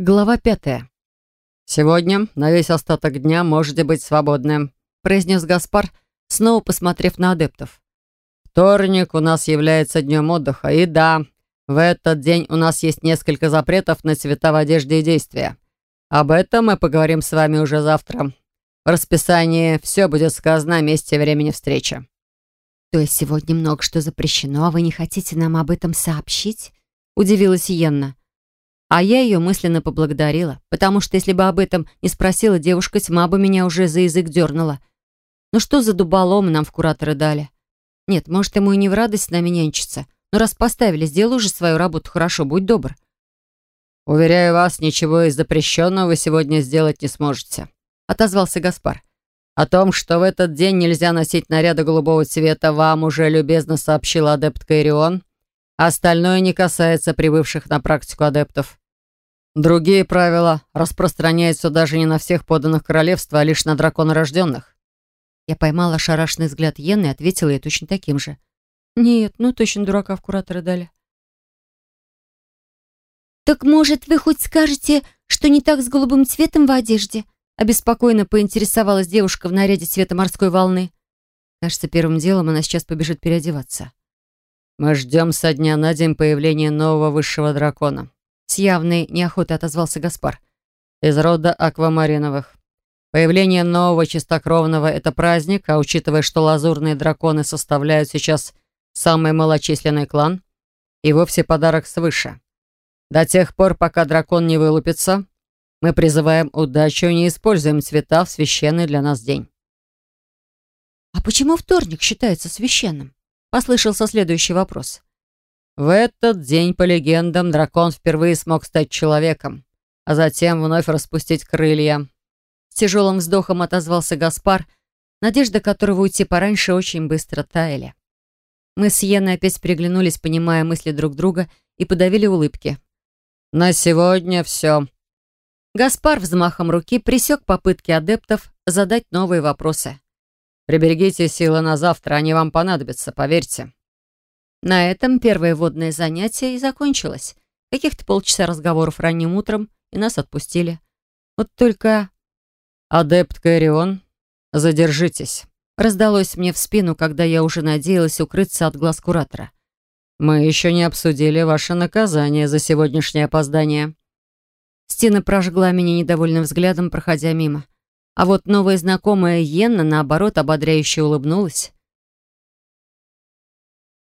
Глава пятая. «Сегодня на весь остаток дня можете быть свободны», произнес Гаспар, снова посмотрев на адептов. «Вторник у нас является днем отдыха, и да, в этот день у нас есть несколько запретов на цвета в одежде и действия. Об этом мы поговорим с вами уже завтра. В расписании все будет сказано о месте и времени встречи». «То есть сегодня много что запрещено, а вы не хотите нам об этом сообщить?» удивилась Йенна. А я ее мысленно поблагодарила, потому что если бы об этом не спросила девушка, тьма бы меня уже за язык дернула. Ну что за дуболомы нам в кураторы дали? Нет, может, ему и не в радость с нами нянчиться. Но раз поставили, сделай уже свою работу хорошо, будь добр. «Уверяю вас, ничего из запрещенного вы сегодня сделать не сможете», — отозвался Гаспар. «О том, что в этот день нельзя носить наряды голубого цвета, вам уже любезно сообщил адепт Кайрион. Остальное не касается прибывших на практику адептов. Другие правила распространяются даже не на всех поданных королевства, а лишь на драконорожденных. Я поймала шарашный взгляд Йены и ответила ей точно таким же. «Нет, ну точно дурака в кураторы дали». «Так, может, вы хоть скажете, что не так с голубым цветом в одежде?» Обеспокоенно поинтересовалась девушка в наряде цвета морской волны. Кажется, первым делом она сейчас побежит переодеваться. «Мы ждем со дня на день появления нового высшего дракона», с явной неохотой отозвался Гаспар. «Из рода аквамариновых. Появление нового чистокровного — это праздник, а учитывая, что лазурные драконы составляют сейчас самый малочисленный клан, и вовсе подарок свыше. До тех пор, пока дракон не вылупится, мы призываем удачу и не используем цвета в священный для нас день». «А почему вторник считается священным?» Послышался следующий вопрос. В этот день, по легендам, дракон впервые смог стать человеком, а затем вновь распустить крылья. С тяжелым вздохом отозвался Гаспар, надежда которого уйти пораньше очень быстро таяли. Мы с Йеной опять переглянулись, понимая мысли друг друга, и подавили улыбки. «На сегодня все». Гаспар взмахом руки пресек попытки адептов задать новые вопросы. Приберегите силы на завтра, они вам понадобятся, поверьте». На этом первое водное занятие и закончилось. Каких-то полчаса разговоров ранним утром, и нас отпустили. Вот только... «Адепт Кэрион, задержитесь», — раздалось мне в спину, когда я уже надеялась укрыться от глаз куратора. «Мы еще не обсудили ваше наказание за сегодняшнее опоздание». Стина прожгла меня недовольным взглядом, проходя мимо. А вот новая знакомая Йенна, наоборот, ободряюще улыбнулась.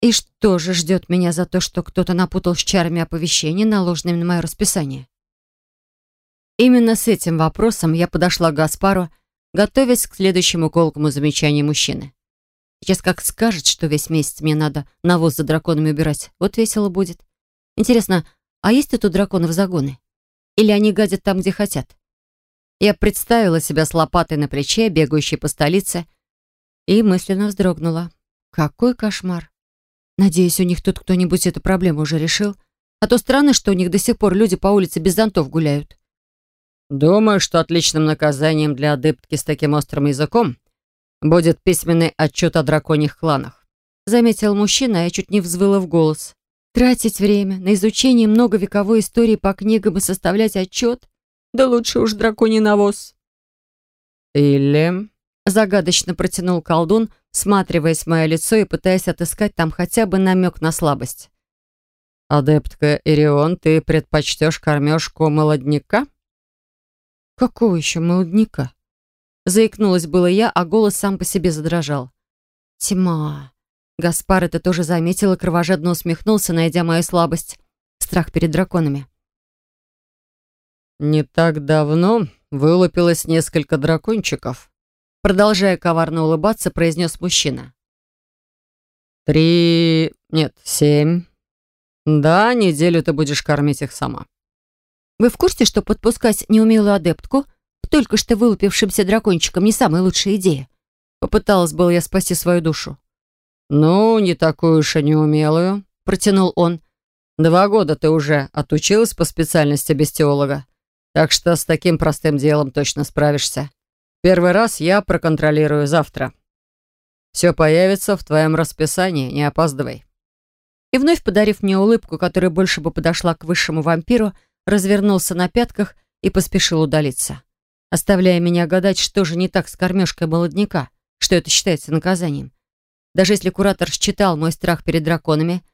И что же ждет меня за то, что кто-то напутал с чарами оповещения, наложенными на мое расписание? Именно с этим вопросом я подошла к Гаспару, готовясь к следующему колкому замечанию мужчины. Сейчас как скажет, что весь месяц мне надо навоз за драконами убирать, вот весело будет. Интересно, а есть тут у драконов загоны? Или они гадят там, где хотят? Я представила себя с лопатой на плече, бегающей по столице, и мысленно вздрогнула. Какой кошмар! Надеюсь, у них тут кто-нибудь эту проблему уже решил. А то странно, что у них до сих пор люди по улице без зонтов гуляют. Думаю, что отличным наказанием для адептки с таким острым языком будет письменный отчет о драконьих кланах. Заметил мужчина, а я чуть не взвыла в голос. Тратить время на изучение многовековой истории по книгам и составлять отчет? Да лучше уж драконий навоз. Или... Загадочно протянул колдун, всматриваясь в мое лицо и пытаясь отыскать там хотя бы намек на слабость. «Адептка Ирион, ты предпочтешь кормежку молодняка?» «Какого еще молодняка?» Заикнулась было я, а голос сам по себе задрожал. «Тьма!» Гаспар это тоже заметил и кровожадно усмехнулся, найдя мою слабость. Страх перед драконами. «Не так давно вылупилось несколько дракончиков», продолжая коварно улыбаться, произнес мужчина. «Три... нет, семь. Да, неделю ты будешь кормить их сама». «Вы в курсе, что подпускать неумелую адептку к только что вылупившимся дракончикам не самая лучшая идея?» Попыталась было я спасти свою душу. «Ну, не такую уж и неумелую», — протянул он. «Два года ты уже отучилась по специальности бестиолога. Так что с таким простым делом точно справишься. Первый раз я проконтролирую завтра. Все появится в твоем расписании, не опаздывай». И вновь подарив мне улыбку, которая больше бы подошла к высшему вампиру, развернулся на пятках и поспешил удалиться, оставляя меня гадать, что же не так с кормежкой молодняка, что это считается наказанием. Даже если куратор считал мой страх перед драконами,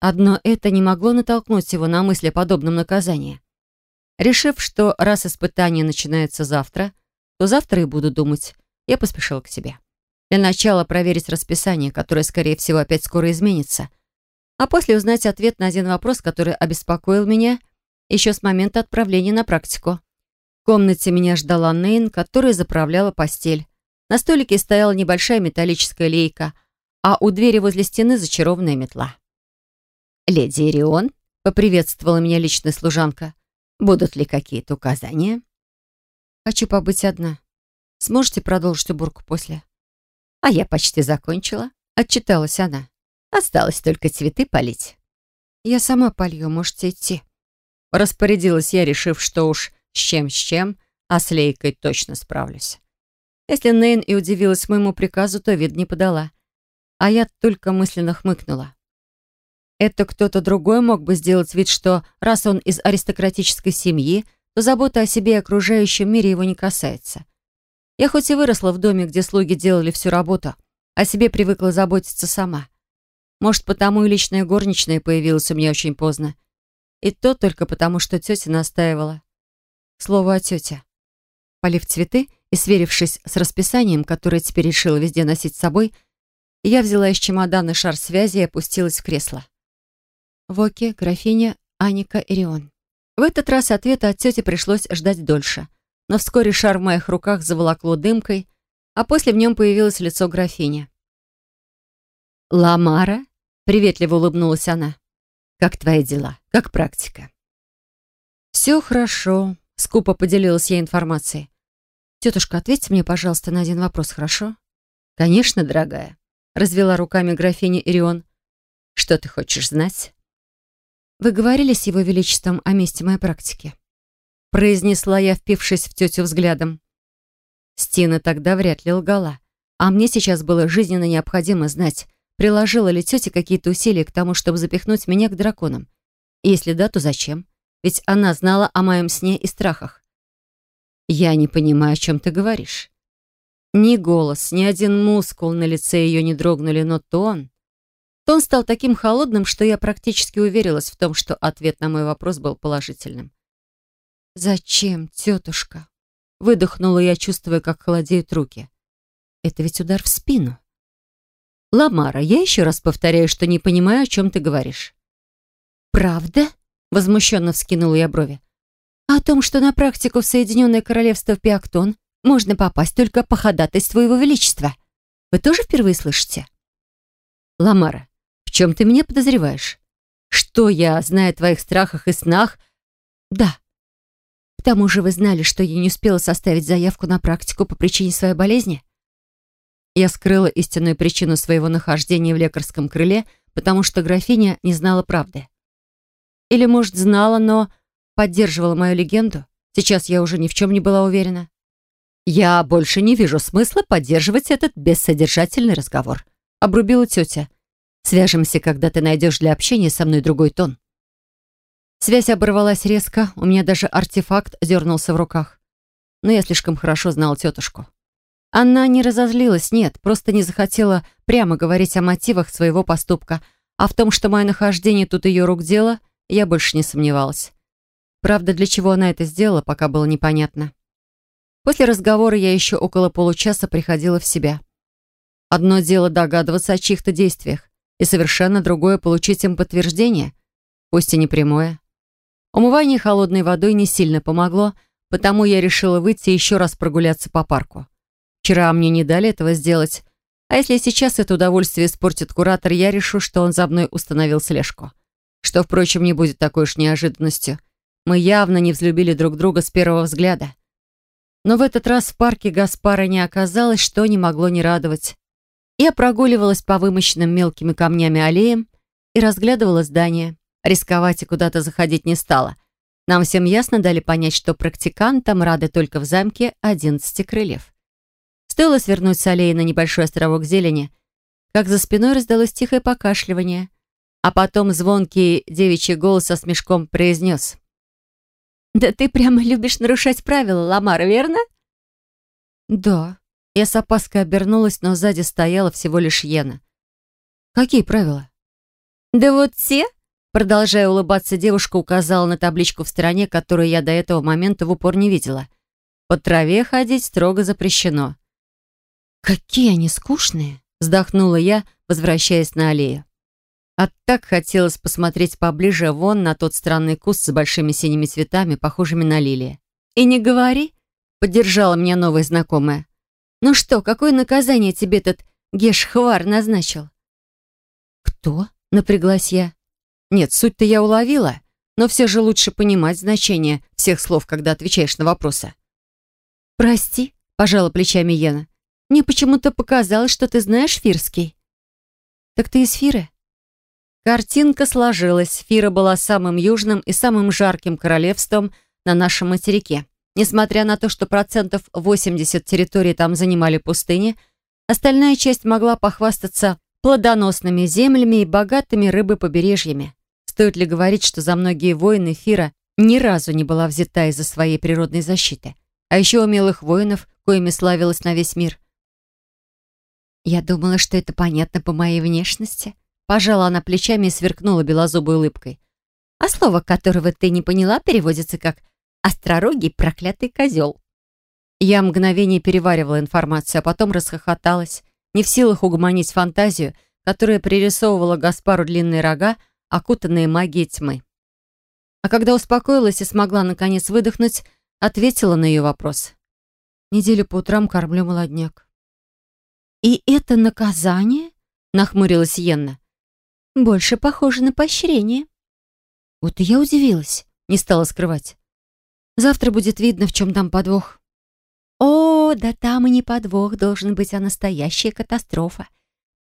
одно это не могло натолкнуть его на мысли о подобном наказании. Решив, что раз испытание начинается завтра, то завтра и буду думать, я поспешил к себе. Для начала проверить расписание, которое, скорее всего, опять скоро изменится, а после узнать ответ на один вопрос, который обеспокоил меня еще с момента отправления на практику. В комнате меня ждала Нейн, которая заправляла постель. На столике стояла небольшая металлическая лейка, а у двери возле стены зачарованная метла. «Леди Ирион», — поприветствовала меня личная служанка, «будут ли какие-то указания?» «Хочу побыть одна. Сможете продолжить уборку после?» «А я почти закончила», — отчиталась она. «Осталось только цветы полить». «Я сама полью, можете идти». Распорядилась я, решив, что уж с чем с чем, а с лейкой точно справлюсь. Если Нейн и удивилась моему приказу, то вид не подала. А я только мысленно хмыкнула. Это кто-то другой мог бы сделать вид, что раз он из аристократической семьи, то забота о себе и окружающем мире его не касается. Я хоть и выросла в доме, где слуги делали всю работу, о себе привыкла заботиться сама. Может, потому и личная горничная появилась у меня очень поздно. И то только потому, что тетя настаивала. Слово о тете. Полив цветы и сверившись с расписанием, которое теперь решила везде носить с собой, я взяла из чемодана шар связи и опустилась в кресло. Воки, графиня, Аника, Ирион. В этот раз ответа от тети пришлось ждать дольше. Но вскоре шар в моих руках заволокло дымкой, а после в нем появилось лицо графини. «Ламара?» — приветливо улыбнулась она. «Как твои дела? Как практика?» «Все хорошо», — скупо поделилась я информацией. «Тетушка, ответьте мне, пожалуйста, на один вопрос, хорошо?» «Конечно, дорогая», — развела руками графиня Ирион. «Что ты хочешь знать?» «Вы говорили с Его Величеством о месте моей практики?» Произнесла я, впившись в тетю взглядом. Стина тогда вряд ли лгала. А мне сейчас было жизненно необходимо знать, приложила ли тетя какие-то усилия к тому, чтобы запихнуть меня к драконам. Если да, то зачем? Ведь она знала о моем сне и страхах. «Я не понимаю, о чем ты говоришь». Ни голос, ни один мускул на лице ее не дрогнули, но тон... Тон стал таким холодным, что я практически уверилась в том, что ответ на мой вопрос был положительным. «Зачем, тетушка?» Выдохнула я, чувствуя, как холодеют руки. «Это ведь удар в спину». «Ламара, я еще раз повторяю, что не понимаю, о чем ты говоришь». «Правда?» — возмущенно вскинула я брови. «О том, что на практику в Соединенное Королевство Пиактон можно попасть только по ходатайству Его Величества. Вы тоже впервые слышите?» «Ламара, чем ты меня подозреваешь? Что я, зная о твоих страхах и снах? Да. К тому же вы знали, что я не успела составить заявку на практику по причине своей болезни? Я скрыла истинную причину своего нахождения в лекарском крыле, потому что графиня не знала правды. Или, может, знала, но поддерживала мою легенду? Сейчас я уже ни в чем не была уверена. «Я больше не вижу смысла поддерживать этот бессодержательный разговор», — обрубила тетя. Свяжемся, когда ты найдешь для общения со мной другой тон». Связь оборвалась резко, у меня даже артефакт дернулся в руках. Но я слишком хорошо знал тетушку. Она не разозлилась, нет, просто не захотела прямо говорить о мотивах своего поступка, а в том, что мое нахождение тут ее рук дело, я больше не сомневалась. Правда, для чего она это сделала, пока было непонятно. После разговора я еще около получаса приходила в себя. Одно дело догадываться о чьих-то действиях, и совершенно другое получить им подтверждение, пусть и не прямое. Умывание холодной водой не сильно помогло, потому я решила выйти и еще раз прогуляться по парку. Вчера мне не дали этого сделать, а если сейчас это удовольствие испортит куратор, я решу, что он за мной установил слежку. Что, впрочем, не будет такой уж неожиданностью. Мы явно не взлюбили друг друга с первого взгляда. Но в этот раз в парке Гаспара не оказалось, что не могло не радовать. Я прогуливалась по вымощенным мелкими камнями аллеям и разглядывала здание. Рисковать и куда-то заходить не стала. Нам всем ясно дали понять, что практикантам рады только в замке одиннадцати крыльев. Стоило свернуть с аллеи на небольшой островок зелени, как за спиной раздалось тихое покашливание, а потом звонкий девичий голос со смешком произнес. Да ты прямо любишь нарушать правила, Ламар, верно? Да. Я с опаской обернулась, но сзади стояла всего лишь Йена. Какие правила? Да вот те, продолжая улыбаться, девушка указала на табличку в стороне, которую я до этого момента в упор не видела. По траве ходить строго запрещено. Какие они скучные, вздохнула я, возвращаясь на аллею. А так хотелось посмотреть поближе вон на тот странный куст с большими синими цветами, похожими на лилии. «И не говори», — поддержала меня новая знакомая. «Ну что, какое наказание тебе этот Гешхвар назначил?» «Кто?» — напряглась я. «Нет, суть-то я уловила, но все же лучше понимать значение всех слов, когда отвечаешь на вопросы». «Прости», — пожала плечами Йена. «Мне почему-то показалось, что ты знаешь фирский». «Так ты из Фиры?» Картинка сложилась. Фира была самым южным и самым жарким королевством на нашем материке. Несмотря на то, что процентов 80 территорий там занимали пустыни, остальная часть могла похвастаться плодоносными землями и богатыми рыбой-побережьями. Стоит ли говорить, что за многие войны Фира ни разу не была взята из-за своей природной защиты, а еще умелых воинов, коими славилась на весь мир. «Я думала, что это понятно по моей внешности», Пожала она плечами и сверкнула белозубой улыбкой. А слово, которого ты не поняла, переводится как «остророгий проклятый козел». Я мгновение переваривала информацию, а потом расхохоталась, не в силах угомонить фантазию, которая пририсовывала Гаспару длинные рога, окутанные магией тьмы. А когда успокоилась и смогла наконец выдохнуть, ответила на ее вопрос. Неделю по утрам кормлю молодняк. «И это наказание?» — нахмурилась Йенна. Больше похоже на поощрение. Вот и я удивилась, не стала скрывать. Завтра будет видно, в чем там подвох. О, да там и не подвох должен быть, а настоящая катастрофа.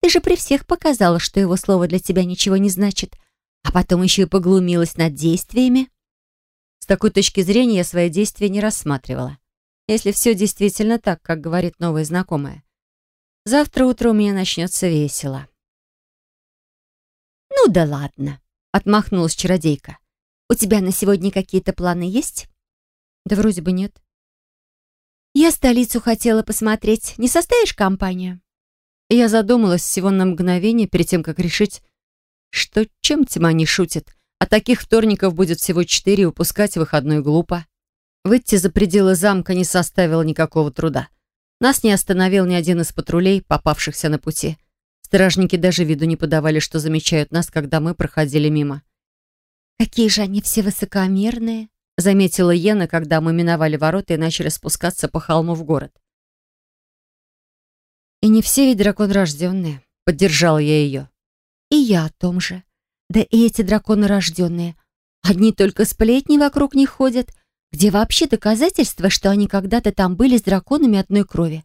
Ты же при всех показала, что его слово для тебя ничего не значит, а потом еще и поглумилась над действиями. С такой точки зрения я свои действия не рассматривала. Если все действительно так, как говорит новая знакомая. Завтра утро у меня начнется весело. «Ну да ладно», — отмахнулась чародейка. «У тебя на сегодня какие-то планы есть?» «Да вроде бы нет». «Я столицу хотела посмотреть. Не составишь компанию?» Я задумалась всего на мгновение перед тем, как решить, что чем тьма не шутит. А таких вторников будет всего четыре, упускать выходной глупо. Выйти за пределы замка не составило никакого труда. Нас не остановил ни один из патрулей, попавшихся на пути. Стражники даже виду не подавали, что замечают нас, когда мы проходили мимо. «Какие же они все высокомерные!» Заметила Йена, когда мы миновали ворота и начали спускаться по холму в город. «И не все ведь дракон рожденные», — поддержала я ее. «И я о том же. Да и эти драконы рожденные. Одни только сплетни вокруг них ходят. Где вообще доказательства, что они когда-то там были с драконами одной крови?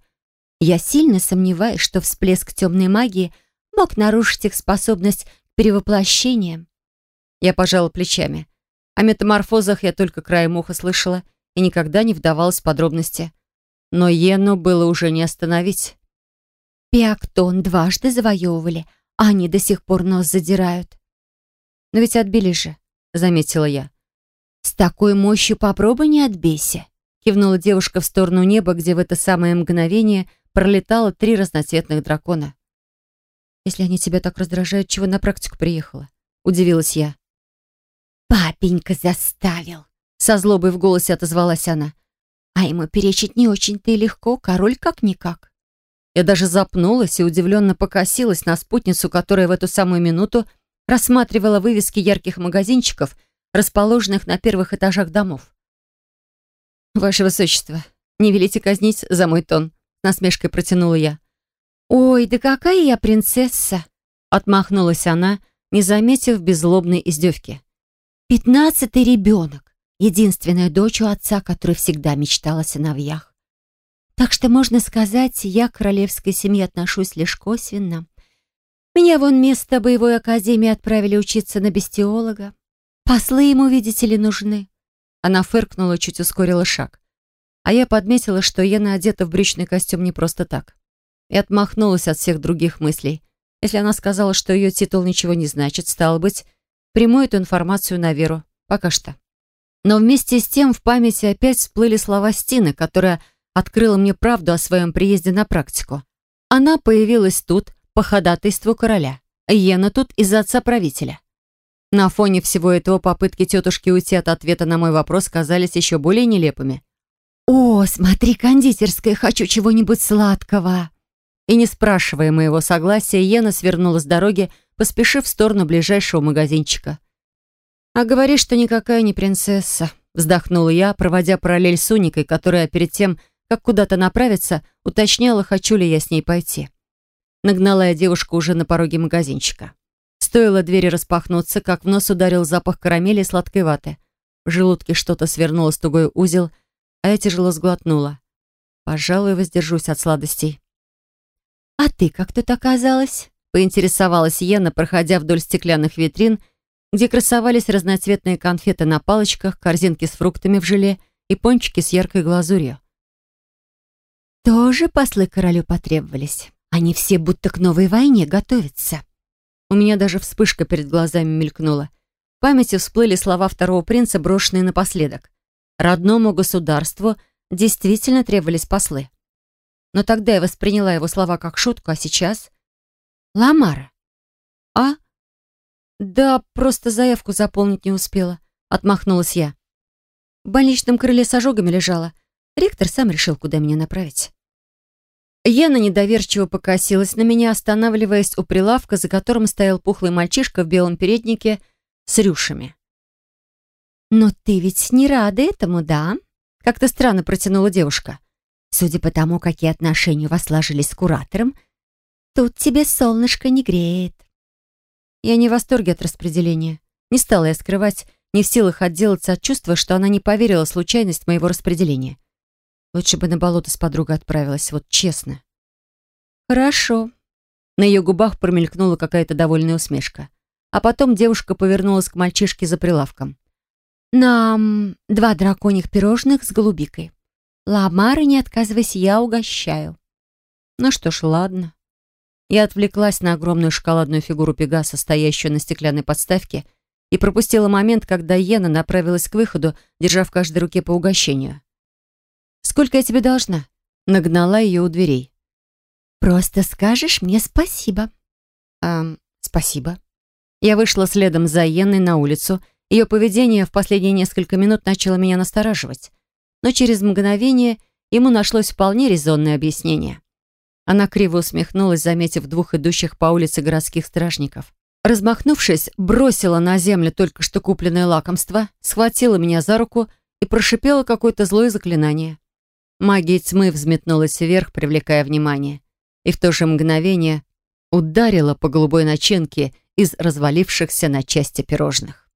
Я сильно сомневаюсь, что всплеск темной магии мог нарушить их способность к перевоплощениям. Я пожала плечами. О метаморфозах я только краем уха слышала и никогда не вдавалась в подробности. Но Йену было уже не остановить. Пиактон дважды завоевывали, а они до сих пор нос задирают. Но ведь отбили же, заметила я. С такой мощью попробуй не отбейся, кивнула девушка в сторону неба, где в это самое мгновение пролетало три разноцветных дракона. «Если они тебя так раздражают, чего на практику приехала?» — удивилась я. «Папенька заставил!» — со злобой в голосе отозвалась она. «А ему перечить не очень-то и легко, король как-никак». Я даже запнулась и удивленно покосилась на спутницу, которая в эту самую минуту рассматривала вывески ярких магазинчиков, расположенных на первых этажах домов. «Ваше Высочество, не велите казнить за мой тон», насмешкой протянула я. «Ой, да какая я принцесса!» Отмахнулась она, не заметив беззлобной издевки. «Пятнадцатый ребенок, единственная дочь у отца, который всегда мечтал о сыновьях. Так что, можно сказать, я к королевской семье отношусь лишь косвенно. Меня вон место боевой академии отправили учиться на бестиолога. Послы ему, видите ли, нужны». Она фыркнула, чуть ускорила шаг. А я подметила, что Ена одета в брючный костюм не просто так. И отмахнулась от всех других мыслей. Если она сказала, что ее титул ничего не значит, стало быть, приму эту информацию на веру. Пока что. Но вместе с тем в памяти опять всплыли слова Стины, которая открыла мне правду о своем приезде на практику. Она появилась тут по ходатайству короля, Йена тут из-за отца правителя. На фоне всего этого попытки тетушки уйти от ответа на мой вопрос казались еще более нелепыми. «О, смотри, кондитерская, хочу чего-нибудь сладкого!» И не спрашивая моего согласия, Йена свернула с дороги, поспешив в сторону ближайшего магазинчика. «А говоришь, что никакая не принцесса», — вздохнула я, проводя параллель с Уникой, которая перед тем, как куда-то направиться, уточняла, хочу ли я с ней пойти. Нагнала я девушку уже на пороге магазинчика. Стоило двери распахнуться, как в нос ударил запах карамели и сладкой ваты. В желудке что-то свернулось тугой узел, а я тяжело сглотнула. Пожалуй, воздержусь от сладостей. «А ты как тут оказалась?» — поинтересовалась Йена, проходя вдоль стеклянных витрин, где красовались разноцветные конфеты на палочках, корзинки с фруктами в желе и пончики с яркой глазурью. «Тоже послы королю потребовались. Они все будто к новой войне готовятся». У меня даже вспышка перед глазами мелькнула. В памяти всплыли слова второго принца, брошенные напоследок. Родному государству действительно требовались послы. Но тогда я восприняла его слова как шутку, а сейчас... Ламара. А? Да, просто заявку заполнить не успела. Отмахнулась я. В больничном крыле с ожогами лежала. Ректор сам решил, куда меня направить. Яна недоверчиво покосилась на меня, останавливаясь у прилавка, за которым стоял пухлый мальчишка в белом переднике с рюшами. «Но ты ведь не рада этому, да?» Как-то странно протянула девушка. «Судя по тому, какие отношения у вас сложились с куратором, тут тебе солнышко не греет». Я не в восторге от распределения. Не стала я скрывать, не в силах отделаться от чувства, что она не поверила в случайность моего распределения. Лучше бы на болото с подругой отправилась, вот честно. Хорошо. На ее губах промелькнула какая-то довольная усмешка. А потом девушка повернулась к мальчишке за прилавком. «Нам два драконьих пирожных с голубикой. Ламары, не отказывайся, я угощаю». Ну что ж, ладно. Я отвлеклась на огромную шоколадную фигуру Пегаса, стоящую на стеклянной подставке, и пропустила момент, когда Йена направилась к выходу, держа в каждой руке по угощению. Сколько я тебе должна?» Нагнала ее у дверей. «Просто скажешь мне спасибо». «Эм, спасибо». Я вышла следом за Йенной на улицу. Ее поведение в последние несколько минут начало меня настораживать. Но через мгновение ему нашлось вполне резонное объяснение. Она криво усмехнулась, заметив двух идущих по улице городских стражников. Размахнувшись, бросила на землю только что купленное лакомство, схватила меня за руку и прошипела какое-то злое заклинание. Магия тьмы взметнулась вверх, привлекая внимание, и в то же мгновение ударила по голубой начинке из развалившихся на части пирожных.